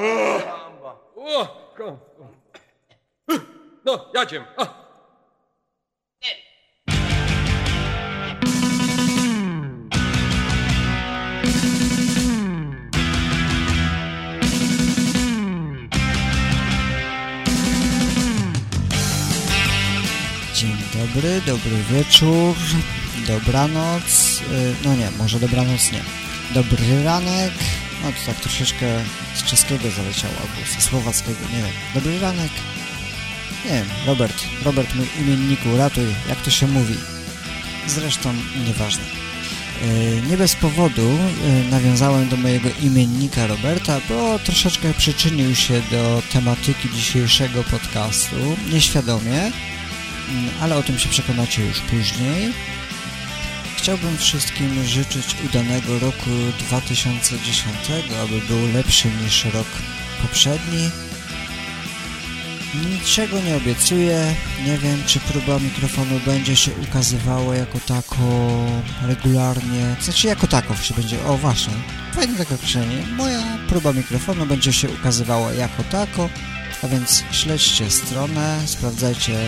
O, No, jadziem. Dzień dobry, dobry wieczór, dobranoc, y, no nie, może dobranoc nie. Dobry ranek, no to tak troszeczkę z czeskiego zaleciało, albo ze słowackiego, nie wiem. Dobry ranek, nie wiem, Robert, Robert mój imienniku, ratuj, jak to się mówi. Zresztą nieważne. Y, Nie bez powodu y, nawiązałem do mojego imiennika Roberta, bo troszeczkę przyczynił się do tematyki dzisiejszego podcastu, nieświadomie, Mm, ale o tym się przekonacie już później. Chciałbym wszystkim życzyć udanego roku 2010, aby był lepszy niż rok poprzedni. Niczego nie obiecuję, nie wiem czy próba mikrofonu będzie się ukazywała jako tako regularnie, znaczy jako tako się będzie, o właśnie, fajne takie określenie, moja próba mikrofonu będzie się ukazywała jako tako, a więc śledźcie stronę, sprawdzajcie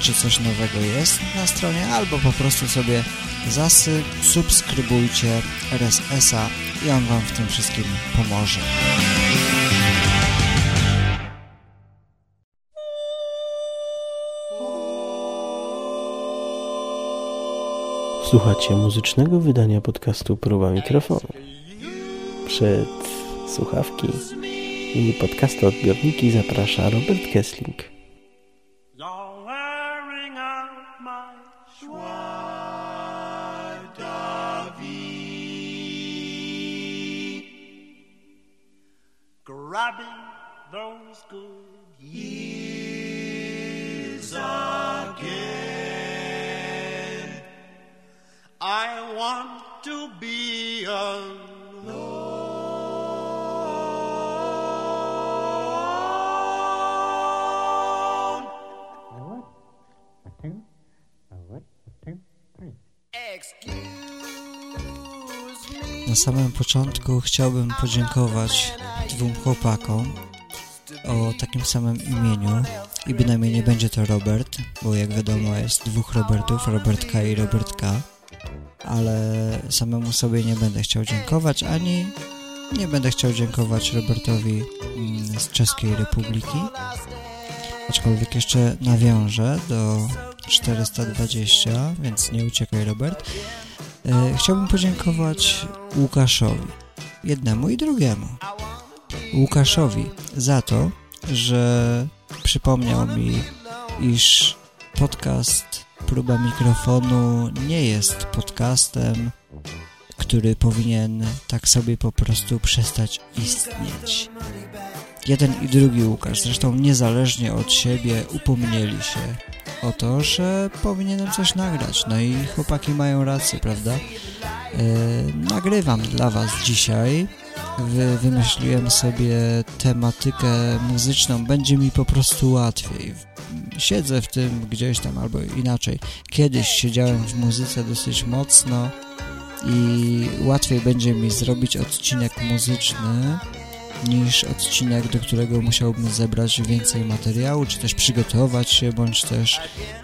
czy coś nowego jest na stronie, albo po prostu sobie zasy, subskrybujcie RSS-a i on Wam w tym wszystkim pomoże. Słuchacie muzycznego wydania podcastu Próba Mikrofonu. Przed słuchawki i podcastu odbiorniki zaprasza Robert Kessling. Samym początku chciałbym podziękować dwóm chłopakom o takim samym imieniu i bynajmniej nie będzie to Robert, bo jak wiadomo jest dwóch Robertów, Robert K i Robert K, ale samemu sobie nie będę chciał dziękować, ani nie będę chciał dziękować Robertowi mm, z Czeskiej Republiki, aczkolwiek jeszcze nawiążę do 420, więc nie uciekaj Robert. E, Chciałbym podziękować Łukaszowi, jednemu i drugiemu. Łukaszowi za to, że przypomniał mi, iż podcast Próba Mikrofonu nie jest podcastem, który powinien tak sobie po prostu przestać istnieć. Jeden i drugi Łukasz, zresztą niezależnie od siebie, upomnieli się o to, że powinienem coś nagrać. No i chłopaki mają rację, prawda? Yy, nagrywam dla Was dzisiaj. Wy, wymyśliłem sobie tematykę muzyczną, będzie mi po prostu łatwiej. Siedzę w tym gdzieś tam, albo inaczej. Kiedyś siedziałem w muzyce dosyć mocno i łatwiej będzie mi zrobić odcinek muzyczny niż odcinek, do którego musiałbym zebrać więcej materiału, czy też przygotować się, bądź też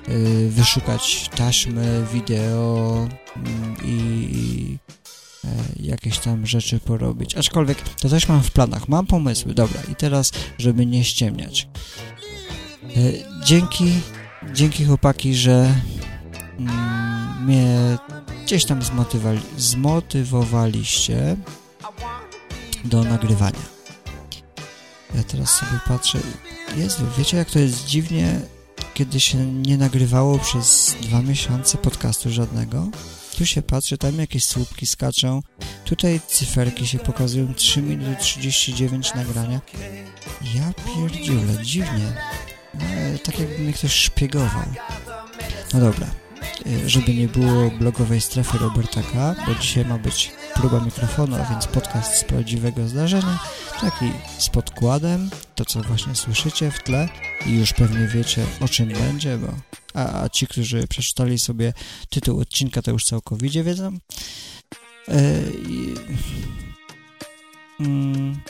y, wyszukać taśmy, wideo mm, i, e, jakieś tam rzeczy porobić. Aczkolwiek to też mam w planach, mam pomysły, dobra. I teraz, żeby nie ściemniać. E, dzięki, dzięki chłopaki, że mm, mnie gdzieś tam zmotywali, zmotywowaliście do nagrywania. Ja teraz sobie patrzę. Jezu, wiecie jak to jest dziwnie, kiedy się nie nagrywało przez dwa miesiące podcastu żadnego? Tu się patrzy, tam jakieś słupki skaczą. Tutaj cyferki się pokazują. 3 minuty 39 nagrania. Ja pierdziule, dziwnie. E, tak jakby mnie ktoś szpiegował. No dobra. E, żeby nie było blogowej strefy Roberta K., bo dzisiaj ma być próba mikrofonu, a więc podcast z prawdziwego zdarzenia, taki z podkładem, to co właśnie słyszycie w tle i już pewnie wiecie o czym będzie, bo a, a ci, którzy przeczytali sobie tytuł odcinka, to już całkowicie wiedzą. Mm,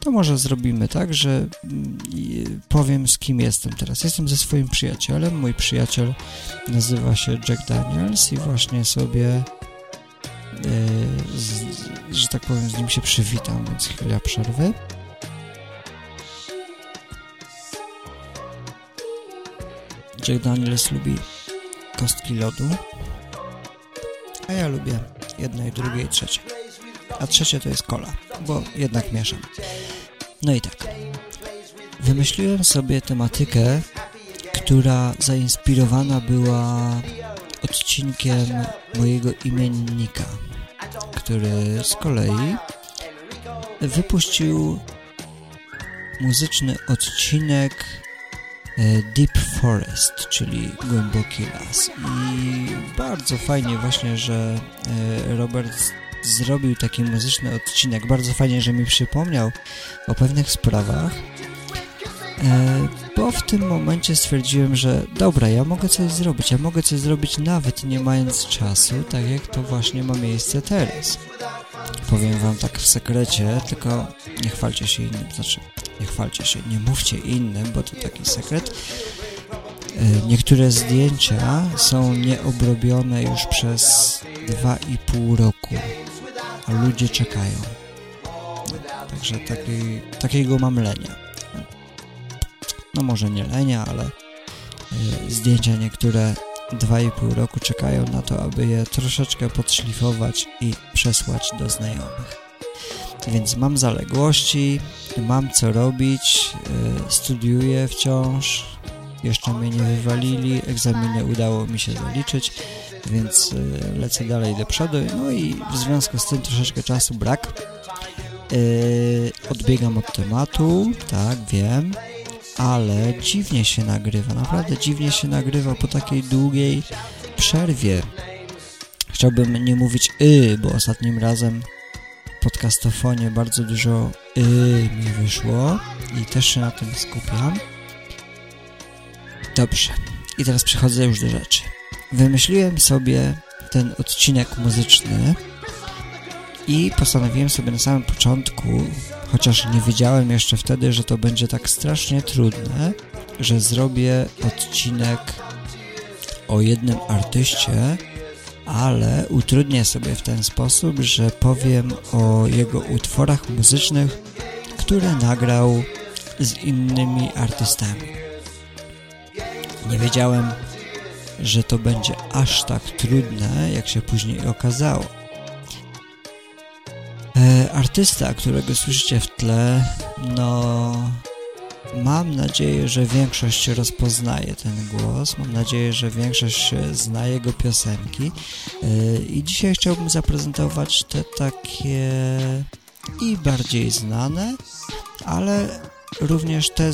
to może zrobimy tak, że mm, powiem z kim jestem teraz. Jestem ze swoim przyjacielem. Mój przyjaciel nazywa się Jack Daniels i właśnie sobie, z, że tak powiem, z nim się przywitam, więc chwila przerwy. Jack Daniels lubi kostki lodu, a ja lubię jedno i drugie i trzecie. A trzecie to jest kola, bo jednak mieszam. No i tak. Wymyśliłem sobie tematykę, która zainspirowana była odcinkiem mojego imiennika, który z kolei wypuścił muzyczny odcinek e, Deep Forest, czyli głęboki las. I bardzo fajnie właśnie, że e, Robert zrobił taki muzyczny odcinek. Bardzo fajnie, że mi przypomniał o pewnych sprawach, bo w tym momencie stwierdziłem, że dobra, ja mogę coś zrobić, ja mogę coś zrobić nawet nie mając czasu, tak jak to właśnie ma miejsce teraz. Powiem wam tak w sekrecie, tylko nie chwalcie się innym, znaczy nie chwalcie się, nie mówcie innym, bo to taki sekret. E, niektóre zdjęcia są nieobrobione już przez 2,5 roku a ludzie czekają. Także taki, takiego mam lenia. No może nie lenia, ale y, zdjęcia niektóre 2,5 roku czekają na to, aby je troszeczkę podszlifować i przesłać do znajomych. Więc mam zaległości, mam co robić, y, studiuję wciąż, jeszcze mnie nie wywalili, egzaminy udało mi się zaliczyć, więc y, lecę dalej do przodu. No i w związku z tym troszeczkę czasu brak. Odbiegam od tematu, tak, wiem, ale dziwnie się nagrywa, naprawdę dziwnie się nagrywa po takiej długiej przerwie. Chciałbym nie mówić y, bo ostatnim razem podcastofonie bardzo dużo y mi wyszło i też się na tym skupiam. Dobrze, i teraz przechodzę już do rzeczy. Wymyśliłem sobie ten odcinek muzyczny i postanowiłem sobie na samym początku, chociaż nie wiedziałem jeszcze wtedy, że to będzie tak strasznie trudne, że zrobię odcinek o jednym artyście, ale utrudnię sobie w ten sposób, że powiem o jego utworach muzycznych, które nagrał z innymi artystami. Nie wiedziałem, że to będzie aż tak trudne, jak się później okazało. E, artysta, którego słyszycie w tle, no mam nadzieję, że większość rozpoznaje ten głos, mam nadzieję, że większość zna jego piosenki. E, i dzisiaj chciałbym zaprezentować te takie i bardziej znane, ale również te,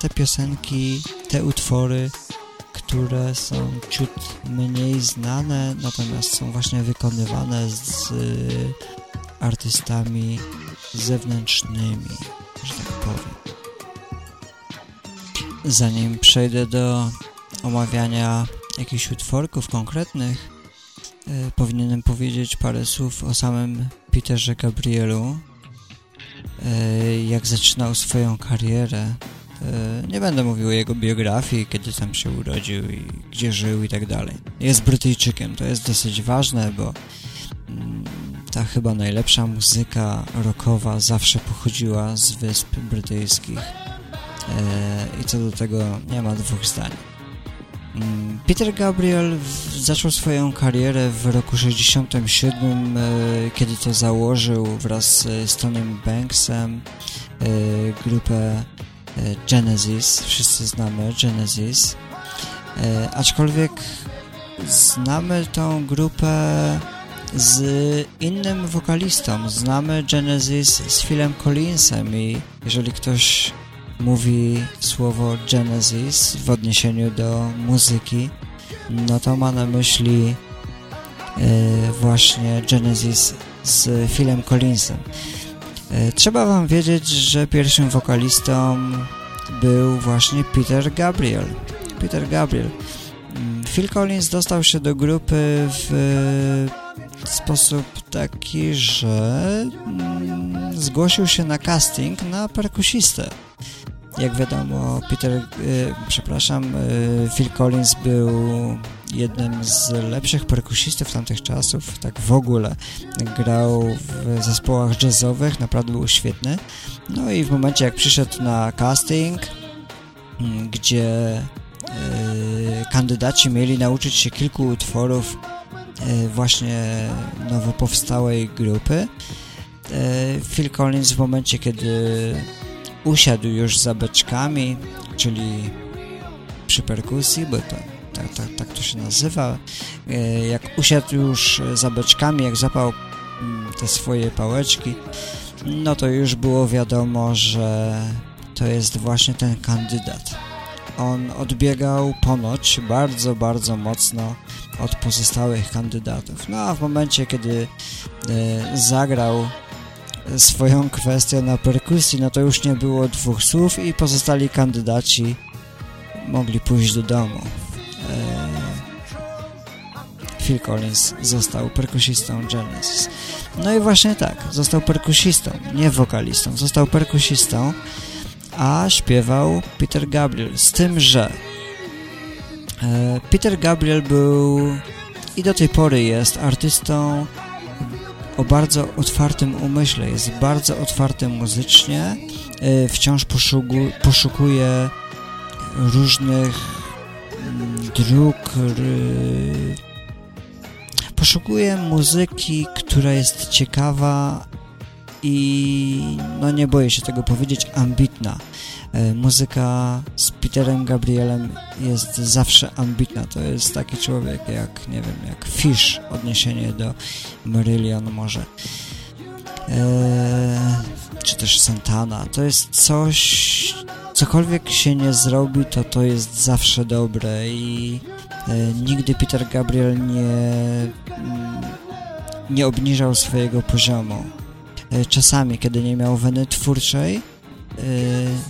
te piosenki, te utwory, które są ciut mniej znane, natomiast są właśnie wykonywane z artystami zewnętrznymi, że tak powiem. Zanim przejdę do omawiania jakichś utworków konkretnych, y, powinienem powiedzieć parę słów o samym Peterze Gabrielu, y, jak zaczynał swoją karierę E, nie będę mówił o jego biografii, kiedy tam się urodził i gdzie żył i tak dalej. Jest Brytyjczykiem, to jest dosyć ważne, bo mm, ta chyba najlepsza muzyka rockowa zawsze pochodziła z Wysp Brytyjskich. E, I co do tego nie ma dwóch zdań. Mm, Peter Gabriel zaczął swoją karierę w roku 67, e, kiedy to założył wraz z Tonym Banksem grupę E, Genesis, wszyscy znamy Genesis, aczkolwiek znamy tą grupę z innym wokalistą. Znamy Genesis z Philem Collinsem i jeżeli ktoś mówi słowo Genesis w odniesieniu do muzyki, no to ma na myśli e, właśnie Genesis z Philem Collinsem. E, trzeba wam wiedzieć, że pierwszym wokalistą był właśnie Peter Gabriel. Peter Gabriel. Mm, Phil Collins dostał się do grupy w sposób taki, że mm, zgłosił się na casting na perkusistę. Jak wiadomo, Peter, y, przepraszam, y, Phil Collins był jednym z lepszych perkusistów tamtych czasów, tak w ogóle. Grał w zespołach jazzowych, naprawdę był świetny. No i w momencie, jak przyszedł na casting, mm, gdzie y, kandydaci mieli nauczyć się kilku utworów właśnie nowo powstałej grupy, y, Phil Collins w momencie, kiedy usiadł już za beczkami, czyli przy perkusji, bo to, tak, tak, tak to się nazywa. E, jak usiadł już za beczkami, jak zapał mm, te swoje pałeczki, no to już było wiadomo, że to jest właśnie ten kandydat. On odbiegał ponoć bardzo, bardzo mocno od pozostałych kandydatów. No a w momencie, kiedy e, zagrał swoją kwestię na perkusji, no to już nie było dwóch słów i pozostali kandydaci mogli pójść do domu. Eee, Phil Collins został perkusistą Genesis. No i właśnie tak, został perkusistą, nie wokalistą, został perkusistą, a śpiewał Peter Gabriel, z tym, że e, Peter Gabriel był i do tej pory jest artystą o bardzo otwartym umyśle, jest bardzo otwarty muzycznie, y, wciąż poszuku, poszukuje różnych mm, dróg, poszukuje muzyki, która jest ciekawa i no nie boję się tego powiedzieć, ambitna. E, muzyka z Peterem Gabrielem jest zawsze ambitna. To jest taki człowiek jak, nie wiem, jak Fish, odniesienie do Marillion może. Eee, czy też Santana. To jest coś, cokolwiek się nie zrobi, to to jest zawsze dobre i e, nigdy Peter Gabriel nie, mm, nie obniżał swojego poziomu. E, czasami, kiedy nie miał weny twórczej,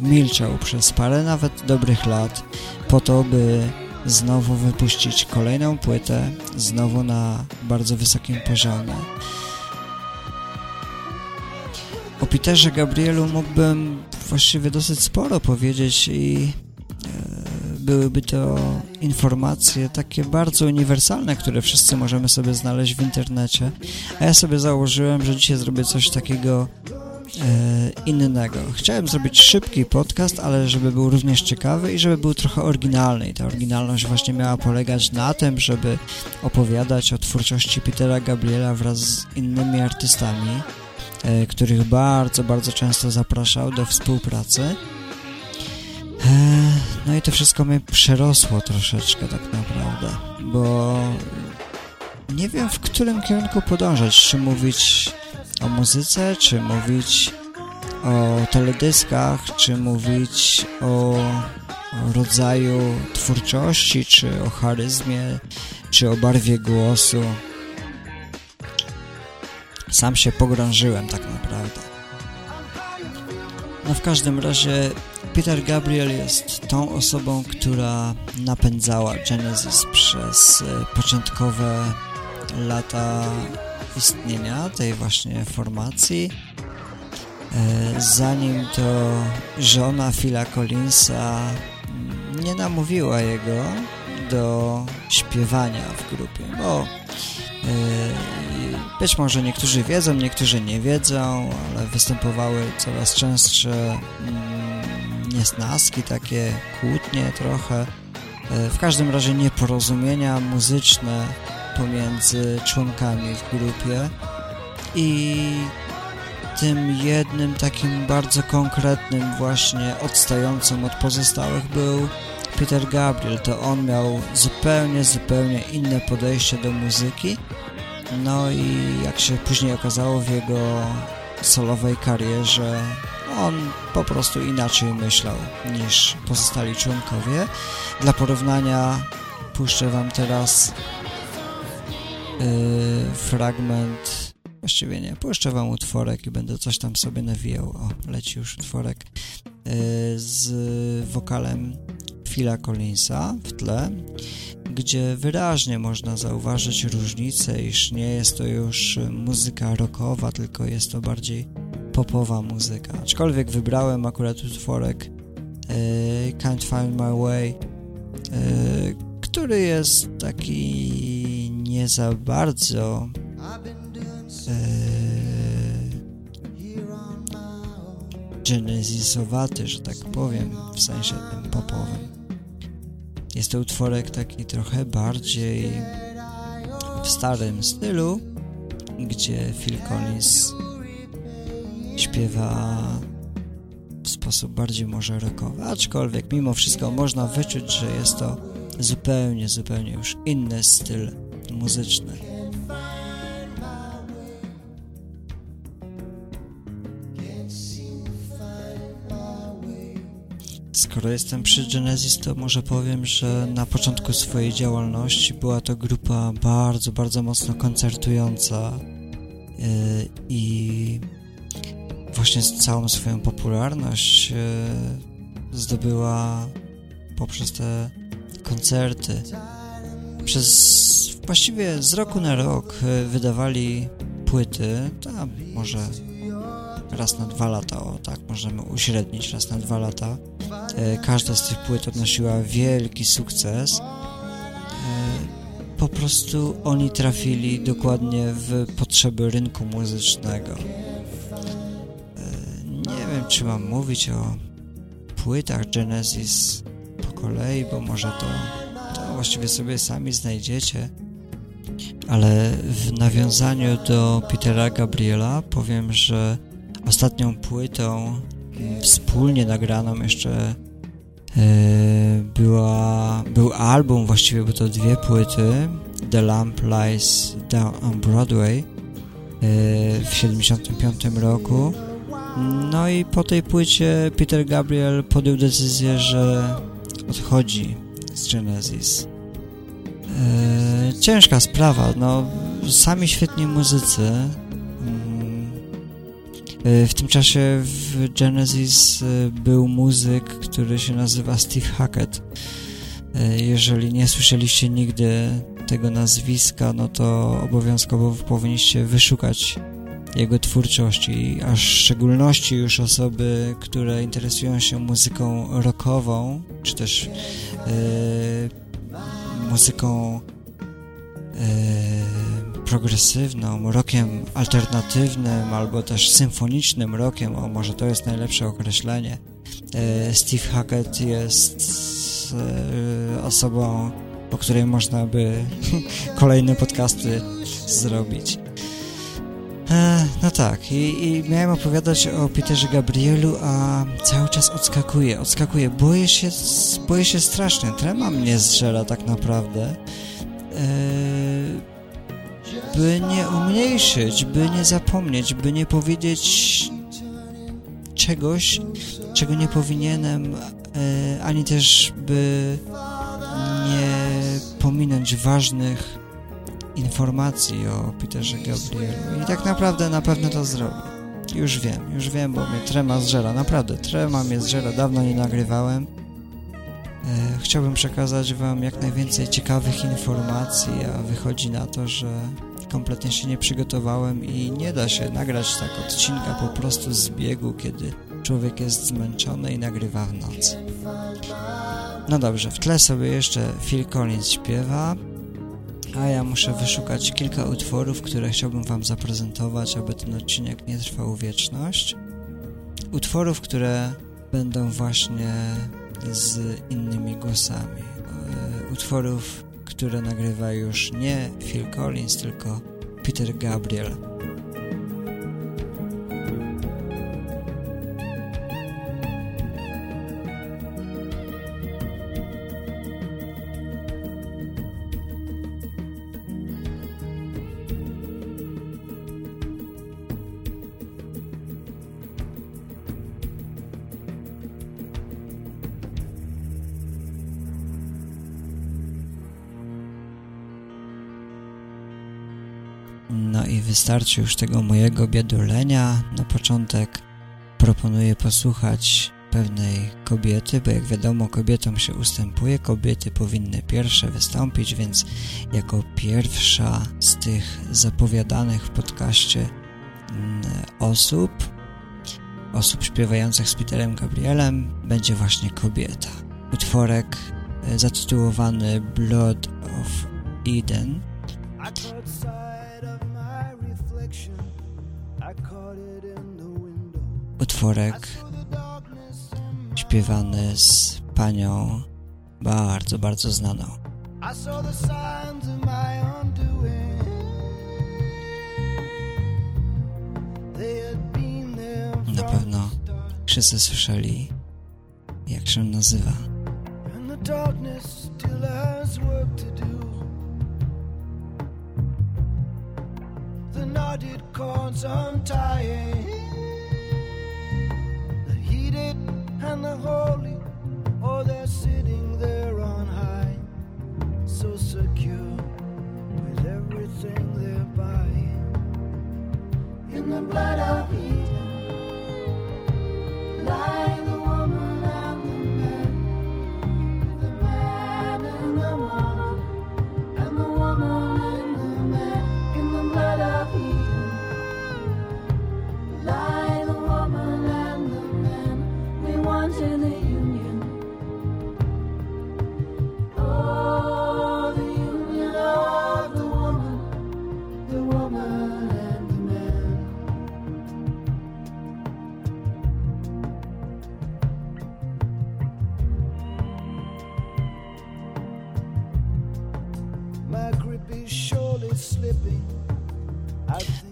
milczał przez parę nawet dobrych lat po to, by znowu wypuścić kolejną płytę, znowu na bardzo wysokim poziomie. O Peterze Gabrielu mógłbym właściwie dosyć sporo powiedzieć i y, byłyby to informacje takie bardzo uniwersalne, które wszyscy możemy sobie znaleźć w internecie, a ja sobie założyłem, że dzisiaj zrobię coś takiego innego. Chciałem zrobić szybki podcast, ale żeby był również ciekawy i żeby był trochę oryginalny. I ta oryginalność właśnie miała polegać na tym, żeby opowiadać o twórczości Petera Gabriela wraz z innymi artystami, e, których bardzo, bardzo często zapraszał do współpracy. E, no i to wszystko mnie przerosło troszeczkę tak naprawdę, bo nie wiem w którym kierunku podążać, czy mówić o muzyce, czy mówić o teledyskach, czy mówić o, rodzaju twórczości, czy o charyzmie, czy o barwie głosu. Sam się pogrążyłem tak naprawdę. No w każdym razie Peter Gabriel jest tą osobą, która napędzała Genesis przez e, początkowe lata istnienia tej właśnie formacji. E, zanim to żona Phila Collinsa nie namówiła jego do śpiewania w grupie, bo e, być może niektórzy wiedzą, niektórzy nie wiedzą, ale występowały coraz częstsze mm, niesnaski, takie kłótnie trochę. E, w każdym razie nieporozumienia muzyczne pomiędzy członkami w grupie i tym jednym takim bardzo konkretnym właśnie odstającym od pozostałych był Peter Gabriel. To on miał zupełnie, zupełnie inne podejście do muzyki no i jak się później okazało w jego solowej karierze on po prostu inaczej myślał niż pozostali członkowie. Dla porównania puszczę wam teraz fragment, właściwie nie, puszczę wam utworek i będę coś tam sobie nawijał, o, leci już utworek, yy, z wokalem Phila Collinsa w tle gdzie wyraźnie można zauważyć różnicę, iż nie jest to już muzyka rockowa, tylko jest to bardziej popowa muzyka. Aczkolwiek wybrałem akurat utworek e, Can't Find My Way, e, który jest taki nie za bardzo e, genesisowaty, że tak powiem, w sensie tym popowym. Jest to utworek taki trochę bardziej w starym stylu, gdzie Phil Collins śpiewa w sposób bardziej może rockowy, aczkolwiek mimo wszystko można wyczuć, że jest to zupełnie, zupełnie już inny styl muzyczny. Skoro jestem przy Genesis, to może powiem, że na początku swojej działalności była to grupa bardzo, bardzo mocno koncertująca yy, i właśnie całą swoją popularność yy, zdobyła poprzez te koncerty. Przez właściwie z roku na rok yy, wydawali płyty, tam może raz na dwa lata, o tak możemy uśrednić, raz na dwa lata. E, każda z tych płyt odnosiła wielki sukces. E, po prostu oni trafili dokładnie w potrzeby rynku muzycznego. E, nie wiem, czy mam mówić o płytach Genesis po kolei, bo może to, to właściwie sobie sami znajdziecie. Ale w nawiązaniu do Petera Gabriela powiem, że ostatnią płytą wspólnie nagraną jeszcze e, była, był album, właściwie były to dwie płyty The Lamp Lies Down on Broadway e, w 75 roku. No i po tej płycie Peter Gabriel podjął decyzję, że odchodzi z Genesis ciężka sprawa, no sami świetni muzycy E, w tym czasie w Genesis e, był muzyk, który się nazywa Steve Hackett. Jeżeli nie słyszeliście nigdy tego nazwiska, no to obowiązkowo powinniście wyszukać jego twórczości, a w szczególności już osoby, które interesują się muzyką rockową, czy też yy, muzyką yy, progresywną, rokiem alternatywnym albo też symfonicznym rokiem, o może to jest najlepsze określenie. E, Steve Hackett jest e, osobą, o której można by kolejne podcasty zrobić. E, no tak, i, i, miałem opowiadać o Peterze Gabrielu, a cały czas odskakuję, odskakuję. Boję się, boję się strasznie. Trema mnie zżera tak naprawdę by nie umniejszyć, by nie zapomnieć, by nie powiedzieć czegoś, czego nie powinienem, e, ani też by nie pominąć ważnych informacji o Peterze Gabrielu. I tak naprawdę na pewno to zrobię. Już wiem, już wiem, bo mnie trema zżera, naprawdę, trema mnie zżera, dawno nie nagrywałem. E, chciałbym przekazać Wam jak najwięcej ciekawych informacji, a wychodzi na to, że kompletnie się nie przygotowałem i nie da się nagrać tak odcinka po prostu z biegu, kiedy człowiek jest zmęczony i nagrywa w nocy. No dobrze, w tle sobie jeszcze Phil Collins śpiewa, a ja muszę wyszukać kilka utworów, które chciałbym Wam zaprezentować, aby ten odcinek nie trwał wieczność. Utworów, które będą właśnie z innymi głosami. E, utworów które nagrywa już nie Phil Collins, tylko Peter Gabriel. Wystarczy już tego mojego biadolenia. Na początek proponuję posłuchać pewnej kobiety, bo jak wiadomo kobietom się ustępuje, kobiety powinny pierwsze wystąpić, więc jako pierwsza z tych zapowiadanych w podcaście mm, osób, osób śpiewających z Peterem Gabrielem będzie właśnie kobieta. Utworek e, zatytułowany Blood of Eden utworek śpiewany z panią bardzo, bardzo znaną. Na pewno wszyscy słyszeli, jak się nazywa. The knotted cords untying and the holy, oh, they're sitting there on high, so secure with everything they're buying. In the blood of Eden, lie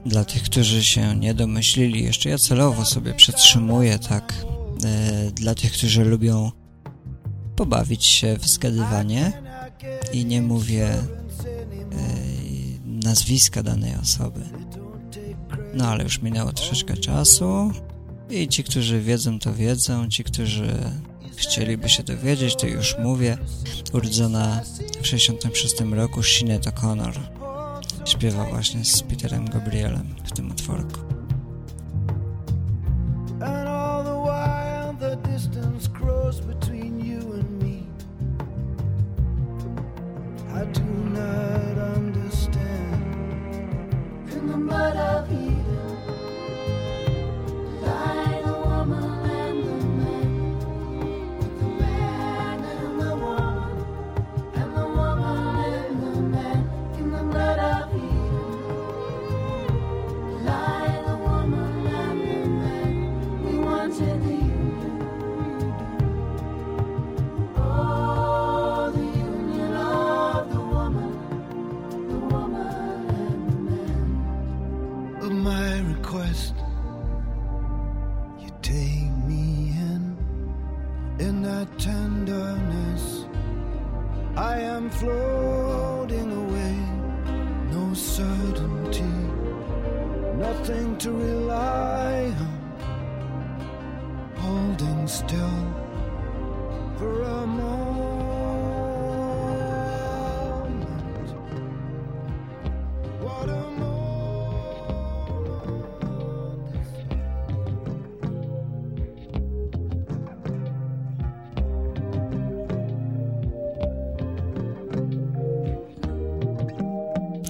Dla tych, którzy się nie domyślili, jeszcze ja celowo sobie przetrzymuję tak. E, dla tych, którzy lubią pobawić się w zgadywanie i nie mówię e, nazwiska danej osoby. No ale już minęło troszeczkę czasu i ci, którzy wiedzą, to wiedzą, ci, którzy chcieliby się dowiedzieć, to już mówię. Urodzona w 66 roku Sinead O'Connor śpiewa właśnie z Peterem Gabrielem w tym utworku.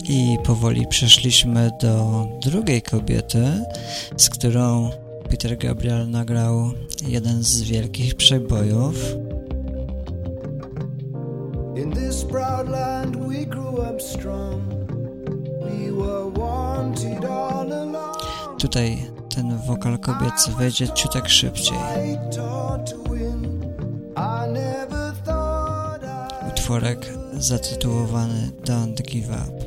I powoli przeszliśmy do drugiej kobiety, z którą Peter Gabriel nagrał jeden z wielkich przebojów. In this proud land we grew up strong. We were wanted all along. Tutaj ten wokal kobiecy wejdzie ciutek szybciej. Utworek zatytułowany Don't Give Up.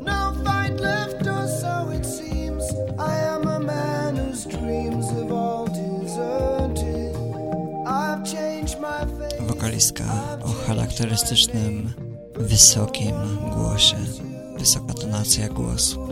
Wokalistka o charakterystycznym, wysokim głosie. Wysoka tonacja głosu.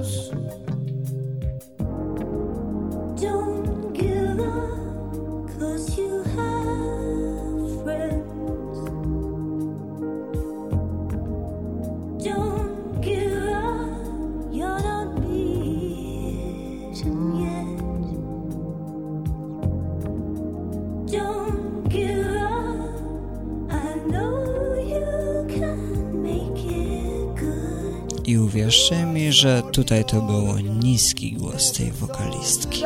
Tutaj to był niski głos tej wokalistki.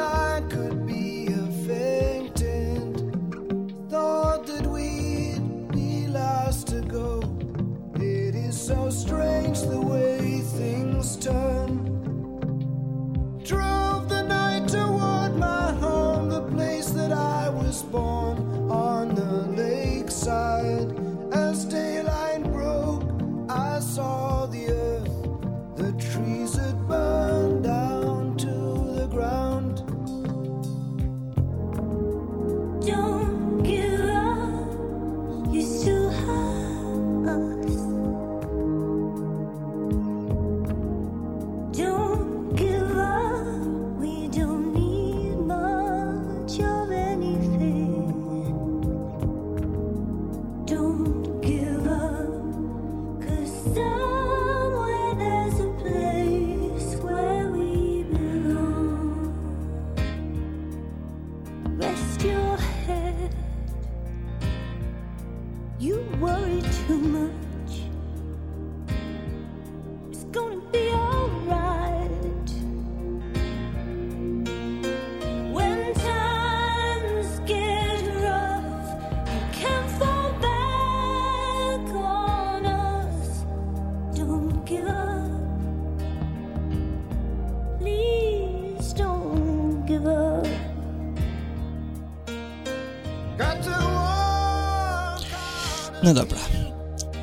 Dobra.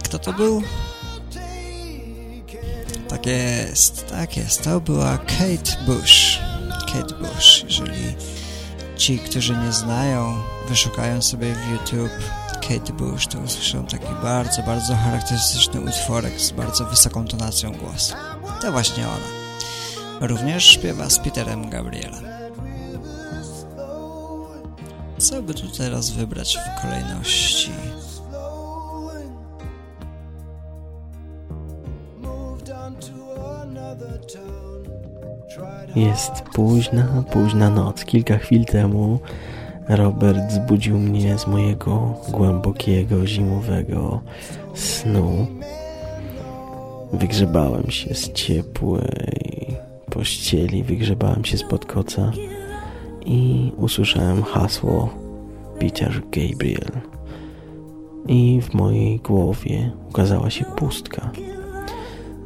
Kto to był? Tak jest, tak jest. To była Kate Bush. Kate Bush. Jeżeli ci, którzy nie znają, wyszukają sobie w YouTube Kate Bush, to usłyszą taki bardzo, bardzo charakterystyczny utworek z bardzo wysoką tonacją głosu. To właśnie ona. Również śpiewa z Peterem Gabrielem. Co by tu teraz wybrać w kolejności? Jest późna, późna noc. Kilka chwil temu Robert zbudził mnie z mojego głębokiego, zimowego snu. Wygrzebałem się z ciepłej pościeli, wygrzebałem się spod koca i usłyszałem hasło Peter Gabriel. I w mojej głowie ukazała się pustka.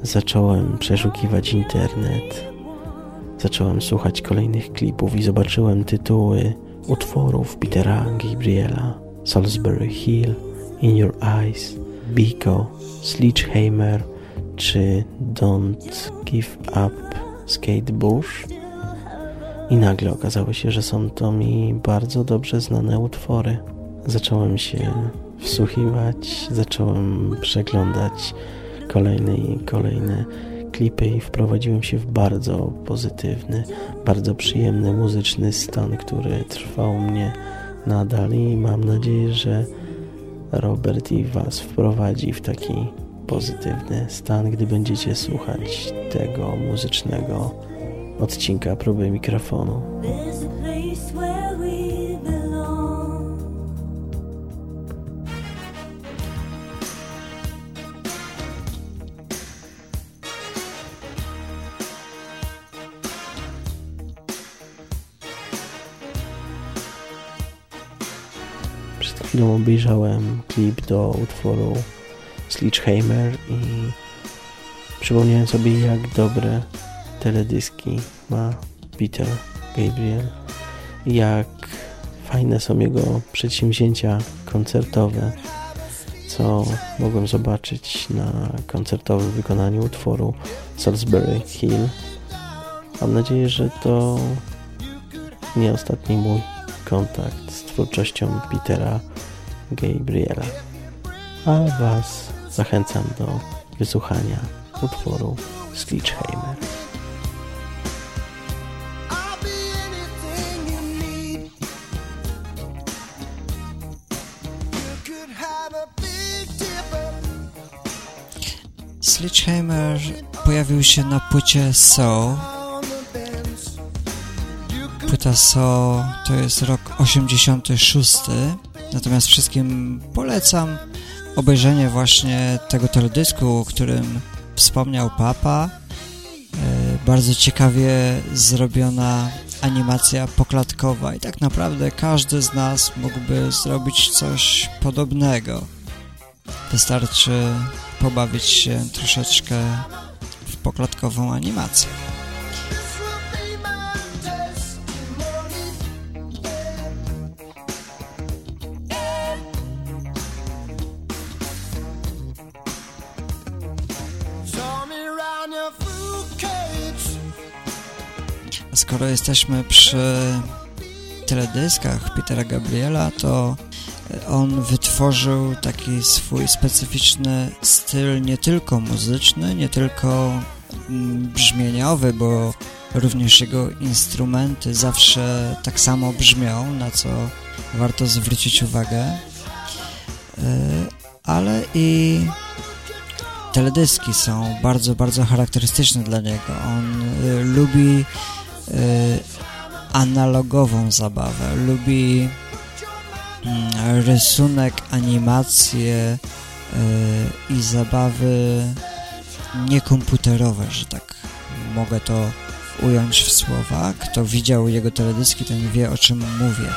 Zacząłem przeszukiwać internet. Zacząłem słuchać kolejnych klipów i zobaczyłem tytuły utworów Petera Gabriela, Salisbury Hill, In Your Eyes, Biko, Sledgehammer czy Don't Give Up Skate Bush. I nagle okazało się, że są to mi bardzo dobrze znane utwory. Zacząłem się wsłuchiwać, zacząłem przeglądać kolejne i kolejne klipy i wprowadziłem się w bardzo pozytywny, bardzo przyjemny muzyczny stan, który trwał mnie nadal i mam nadzieję, że Robert i Was wprowadzi w taki pozytywny stan, gdy będziecie słuchać tego muzycznego odcinka próby mikrofonu. Chwilą obejrzałem klip do utworu Sledgehammer i przypomniałem sobie, jak dobre teledyski ma Peter Gabriel, jak fajne są jego przedsięwzięcia koncertowe, co mogłem zobaczyć na koncertowym wykonaniu utworu Salisbury Hill. Mam nadzieję, że to nie ostatni mój kontakt twórczością Petera Gabriela. A Was zachęcam do wysłuchania utworu dipper. Sledgehammer pojawił się na płycie So. To jest rok 86. Natomiast wszystkim polecam obejrzenie właśnie tego teledysku, o którym wspomniał Papa. bardzo ciekawie zrobiona animacja poklatkowa i tak naprawdę każdy z nas mógłby zrobić coś podobnego. Wystarczy pobawić się troszeczkę w poklatkową animację. Skoro jesteśmy przy teledyskach Petera Gabriela, to on wytworzył taki swój specyficzny styl nie tylko muzyczny, nie tylko mm, brzmieniowy, bo również jego instrumenty zawsze tak samo brzmią, na co warto zwrócić uwagę. Y, Ale i teledyski są bardzo, bardzo charakterystyczne dla niego. On y, lubi analogową zabawę, lubi mm, rysunek, animacje y, i zabawy niekomputerowe, że tak mogę to ująć w słowa. Kto widział jego teledyski, ten wie o czym mówię.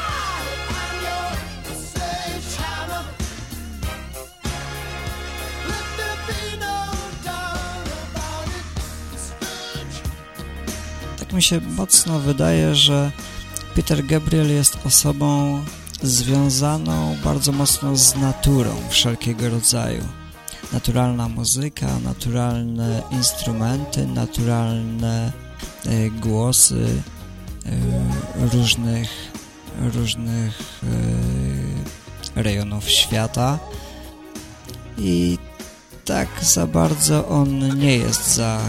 Mi się mocno wydaje, że Peter Gabriel jest osobą związaną bardzo mocno z naturą wszelkiego rodzaju. Naturalna muzyka, naturalne instrumenty, naturalne e, głosy e, różnych, różnych e, rejonów świata i tak za bardzo on nie jest za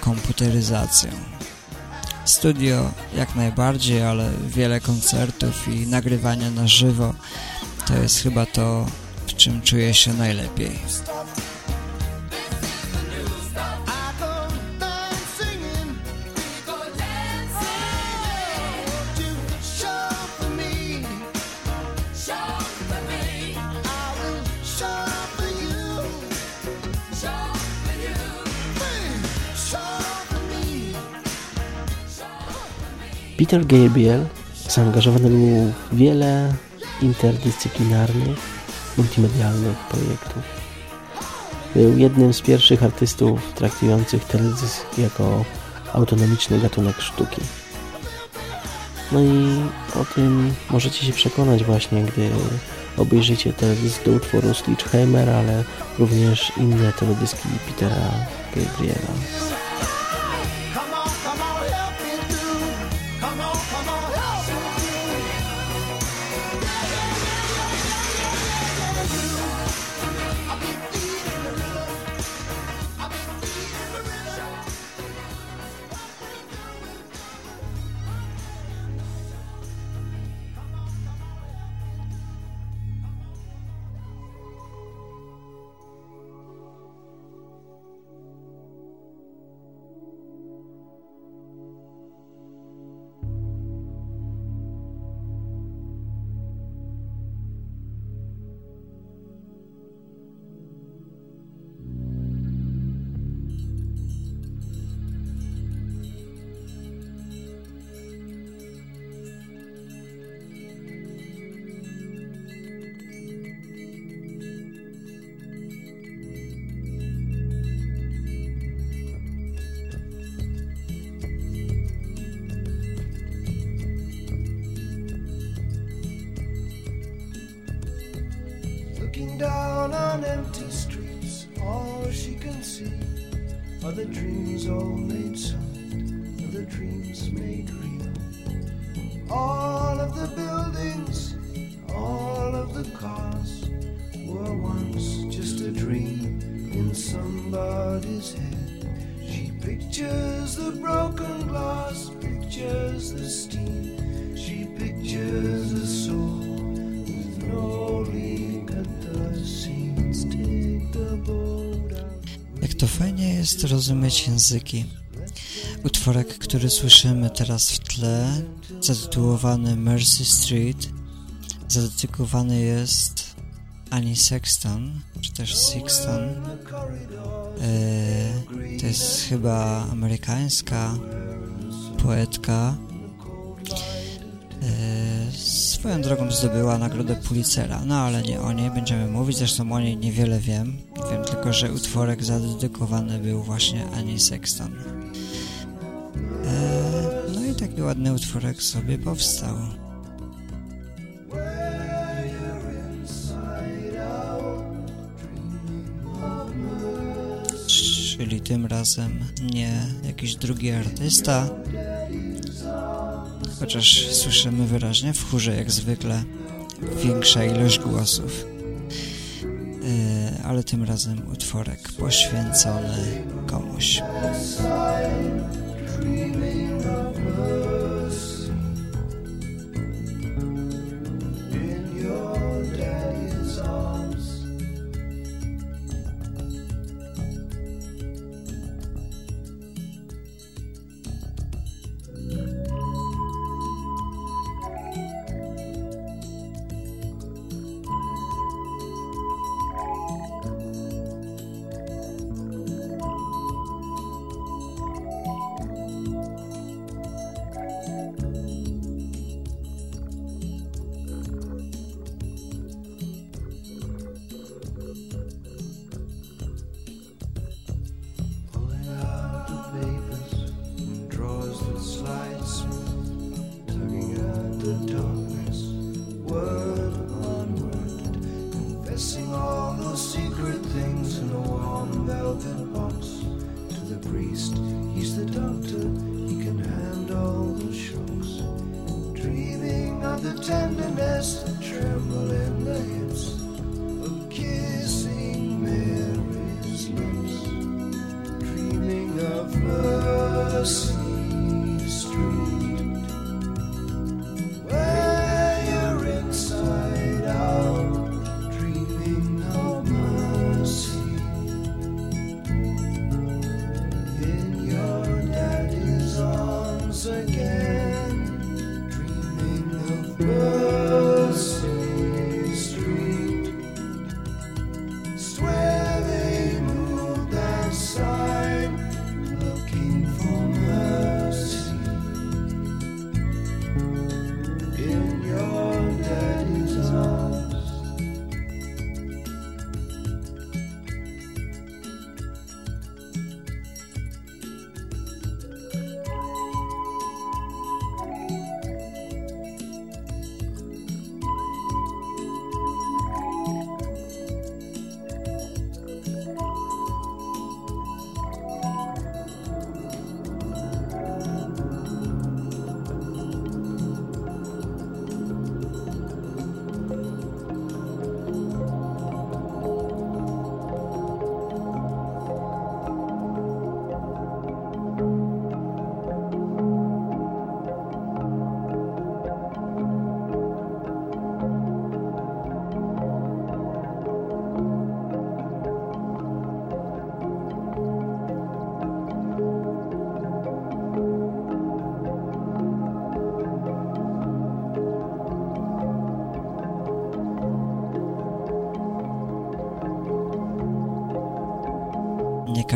komputeryzacją. Studio jak najbardziej, ale wiele koncertów i nagrywania na żywo to jest chyba to, w czym czuję się najlepiej. Peter Gabriel zaangażowany był w wiele interdyscyplinarnych, multimedialnych projektów. Był jednym z pierwszych artystów traktujących teledysk jako autonomiczny gatunek sztuki. No i o tym możecie się przekonać właśnie, gdy obejrzycie teledysk do utworu Stitchhammer, ale również inne teledyski Petera Gabriela. Pictures the steam. She pictures a soul with at the. Take the boat out. Jak to fajnie jest rozumieć języki. Utworek, który słyszymy teraz w tle, zatytułowany Mercy Street, zadedykowany jest Annie Sexton, czy też Sexton. E, to jest chyba amerykańska poetka. E, swoją drogą zdobyła nagrodę Pulitzera, no ale nie o niej będziemy mówić, zresztą o niej niewiele wiem. Wiem tylko, że utworek zadedykowany był właśnie Annie Sexton. E, no i taki ładny utworek sobie powstał. Tym razem nie jakiś drugi artysta, chociaż słyszymy wyraźnie w chórze jak zwykle większa ilość głosów. E, ale tym razem utworek poświęcony komuś.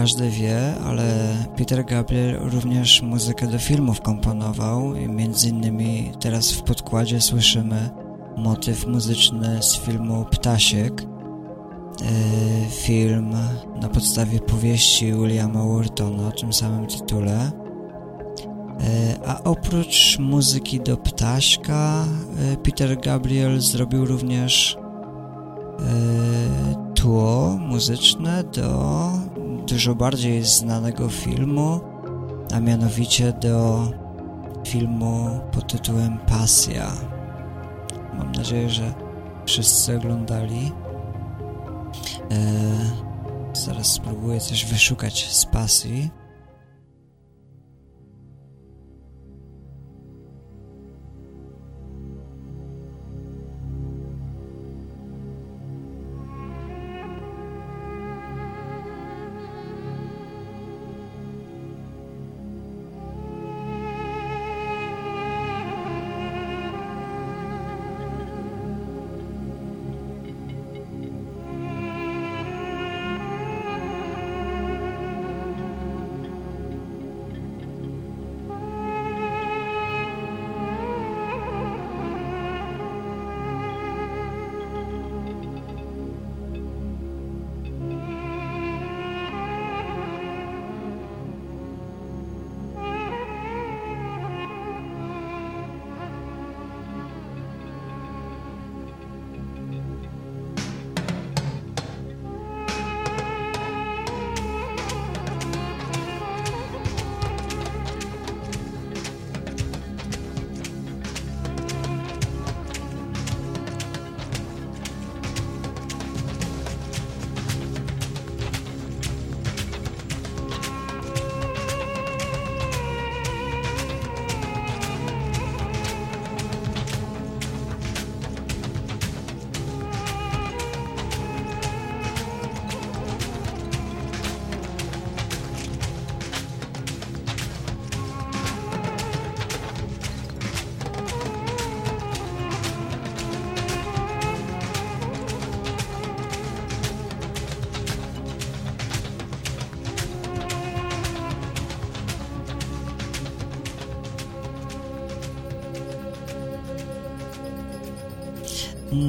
Każdy wie, ale Peter Gabriel również muzykę do filmów komponował i między innymi teraz w podkładzie słyszymy motyw muzyczny z filmu Ptasiek. E, Film na podstawie powieści Williama Whartona o tym samym tytule. E, A oprócz muzyki do Ptaśka, e, Peter Gabriel zrobił również tło muzyczne do dużo bardziej znanego filmu, a mianowicie do filmu pod tytułem Pasja. Mam nadzieję, że wszyscy oglądali. E, zaraz spróbuję coś wyszukać z Pasji.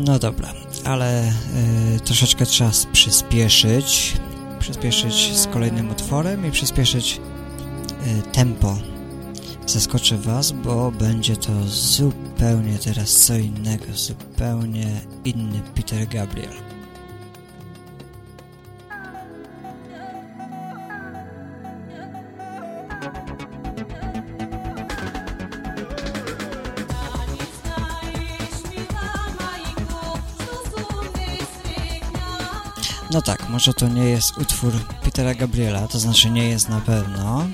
No dobra, ale y, troszeczkę trzeba przyspieszyć. Przyspieszyć z kolejnym utworem i przyspieszyć y, tempo. Zaskoczę Was, bo będzie to zupełnie teraz co innego, zupełnie inny Peter Gabriel. No tak, może to nie jest utwór Petera Gabriela, to znaczy nie jest na pewno,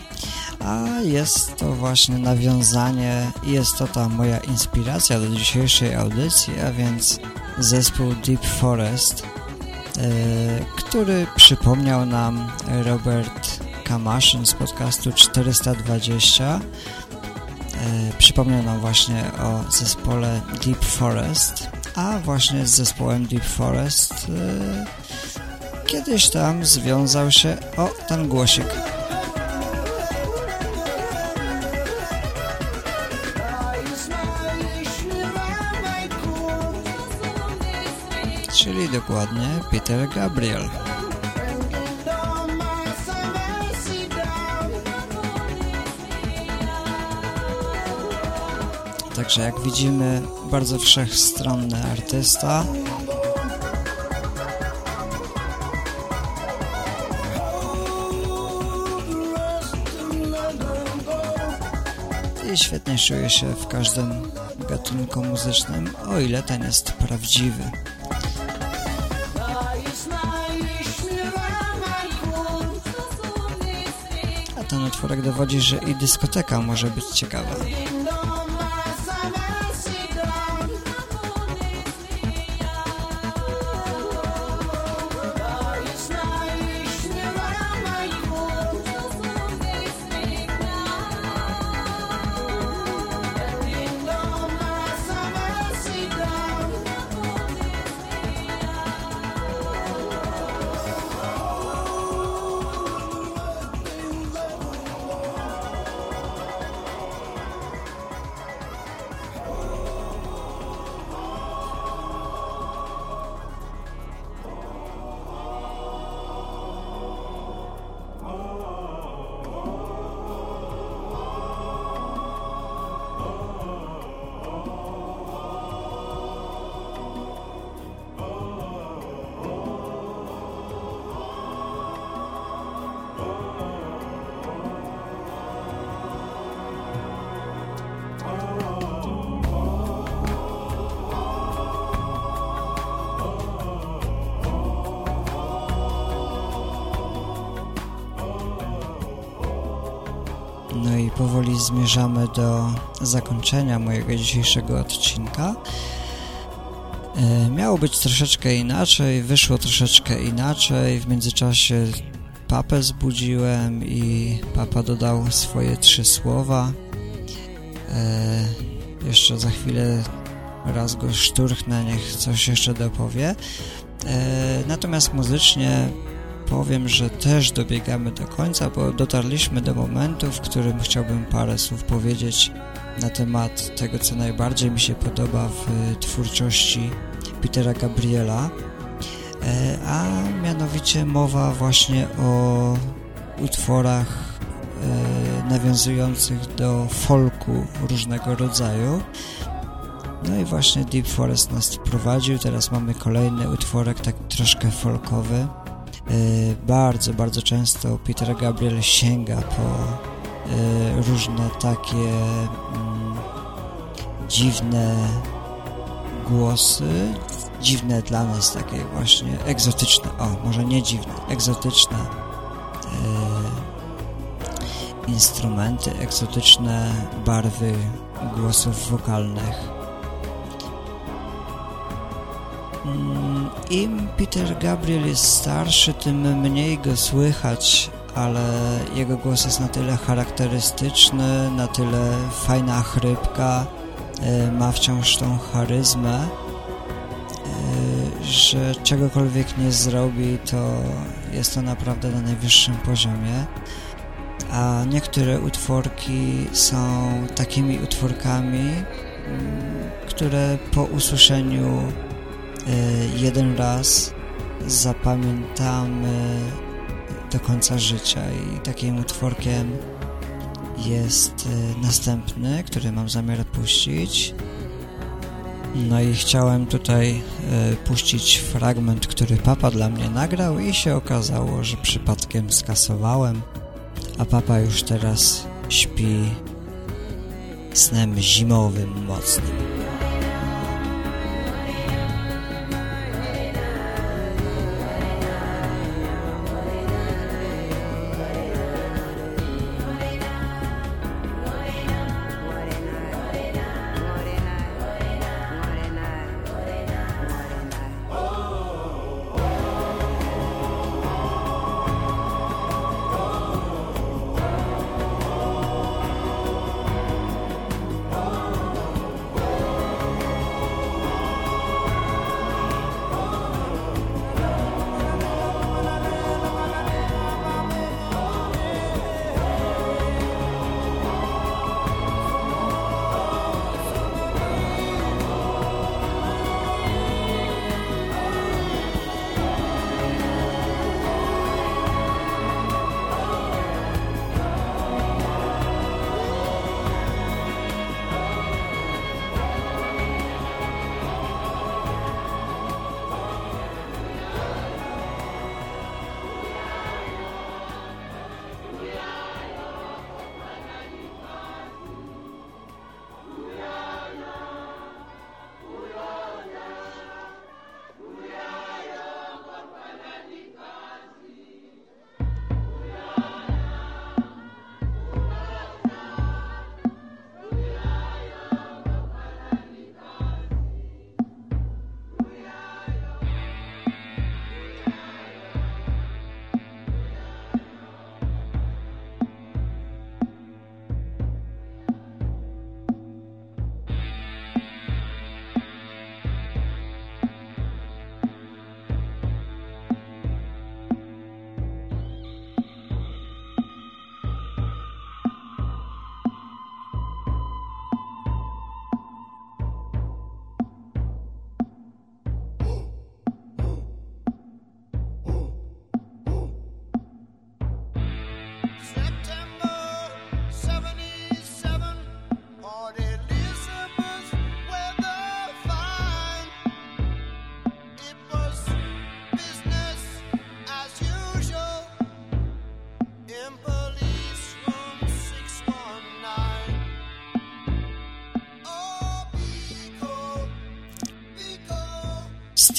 a jest to właśnie nawiązanie i jest to ta moja inspiracja do dzisiejszej audycji, a więc zespół Deep Forest, yy, który przypomniał nam Robert Kamaszyn z podcastu 420. Yy, przypomniał nam właśnie o zespole Deep Forest, a właśnie z zespołem Deep Forest yy, kiedyś tam związał się o ten głosik. Czyli dokładnie Peter Gabriel. Także jak widzimy, bardzo wszechstronny artysta. Świetnie czuje się w każdym gatunku muzycznym, o ile ten jest prawdziwy. A ten utworek dowodzi, że i dyskoteka może być ciekawa. Zmierzamy do zakończenia mojego dzisiejszego odcinka. E, miało być troszeczkę inaczej, wyszło troszeczkę inaczej. W międzyczasie papę zbudziłem i papa dodał swoje trzy słowa. E, jeszcze za chwilę raz go szturchnę, niech coś jeszcze dopowie. E, natomiast muzycznie powiem, że też dobiegamy do końca, bo dotarliśmy do momentu, w którym chciałbym parę słów powiedzieć na temat tego, co najbardziej mi się podoba w twórczości Petera Gabriela, e, a mianowicie mowa właśnie o utworach e, nawiązujących do folku różnego rodzaju. No i właśnie Deep Forest nas wprowadził, teraz mamy kolejny utworek, tak troszkę folkowy. Bardzo, bardzo często Peter Gabriel sięga po różne takie mm, dziwne głosy, dziwne dla nas takie właśnie egzotyczne, o może nie dziwne, egzotyczne instrumenty, egzotyczne barwy głosów wokalnych. Im Peter Gabriel jest starszy, tym mniej go słychać, ale jego głos jest na tyle charakterystyczny, na tyle fajna chrypka, ma wciąż tą charyzmę, że czegokolwiek nie zrobi, to jest to naprawdę na najwyższym poziomie. A niektóre utworki są takimi utworkami, które po usłyszeniu jeden raz zapamiętamy do końca życia i takim utworkiem jest e, następny, który mam zamiar puścić. No i chciałem tutaj e, puścić fragment, który papa dla mnie nagrał i się okazało, że przypadkiem skasowałem, a papa już teraz śpi snem zimowym mocnym.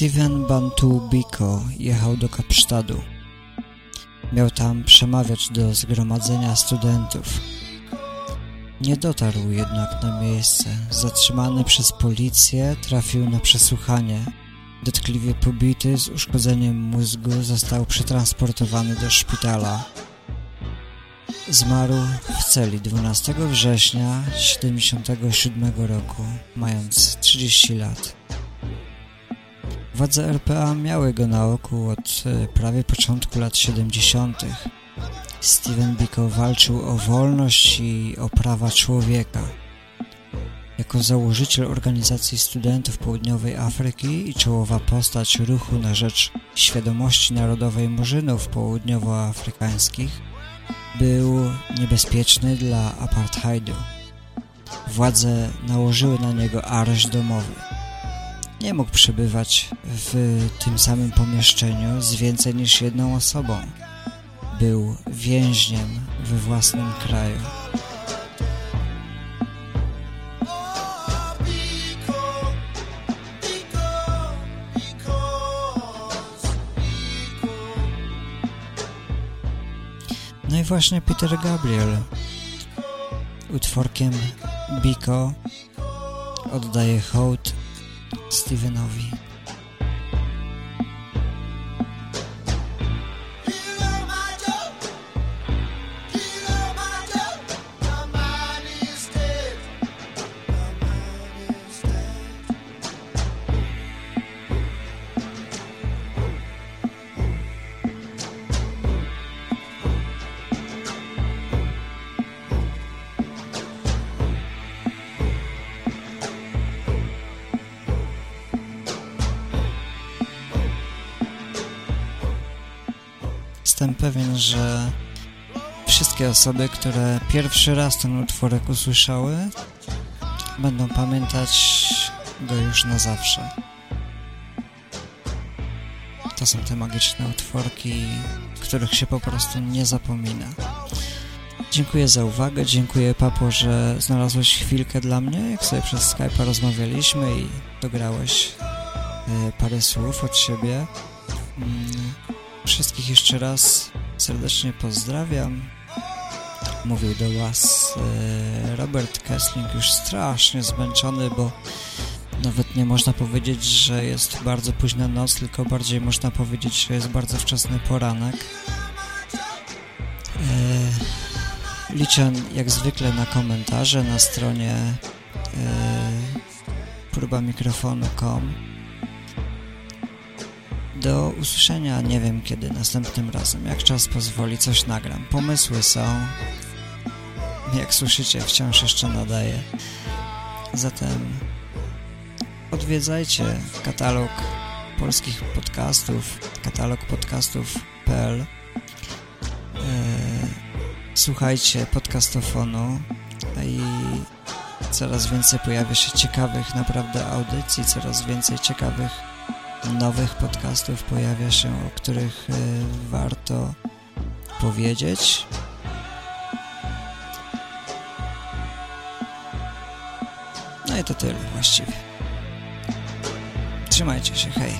Steven Bantu Biko jechał do Kapsztadu. Miał tam przemawiać do zgromadzenia studentów. Nie dotarł jednak na miejsce. Zatrzymany przez policję, trafił na przesłuchanie. Dotkliwie pobity, z uszkodzeniem mózgu, został przetransportowany do szpitala. Zmarł w celi 12 września 1977 roku, mając 30 lat. Władze RPA miały go na oku od e, prawie początku lat 70. Steven Biko walczył o wolność i o prawa człowieka. Jako założyciel organizacji studentów Południowej Afryki i czołowa postać ruchu na rzecz świadomości narodowej murzynów południowoafrykańskich, był niebezpieczny dla apartheidu. Władze nałożyły na niego areszt domowy nie mógł przebywać w tym samym pomieszczeniu z więcej niż jedną osobą. Był więźniem we własnym kraju. No i właśnie Peter Gabriel utworkiem Biko oddaje hołd Stevenowi. Pewien, że wszystkie osoby, które pierwszy raz ten utworek usłyszały, będą pamiętać go już na zawsze. To są te magiczne utworki, których się po prostu nie zapomina. Dziękuję za uwagę, dziękuję Papo, że znalazłeś chwilkę dla mnie, jak sobie przez Skype'a rozmawialiśmy i dograłeś y, parę słów od siebie. Mm, Wszystkich jeszcze raz serdecznie pozdrawiam. Mówił do Was y, Robert Kessling, już strasznie zmęczony, bo nawet nie można powiedzieć, że jest bardzo późna noc, tylko bardziej można powiedzieć, że jest bardzo wczesny poranek. Y, liczę jak zwykle na komentarze na stronie y, próbamikrofonu.com do usłyszenia nie wiem kiedy następnym razem. Jak czas pozwoli, coś nagram. Pomysły są. Jak słyszycie, wciąż jeszcze nadaję. Zatem odwiedzajcie katalog polskich podcastów, katalog podcastów.pl. Eee, Słuchajcie podcastofonu i coraz więcej pojawia się ciekawych naprawdę audycji, coraz więcej ciekawych nowych podcastów pojawia się, o których y, warto powiedzieć. No i to tyle właściwie. Trzymajcie się, hej.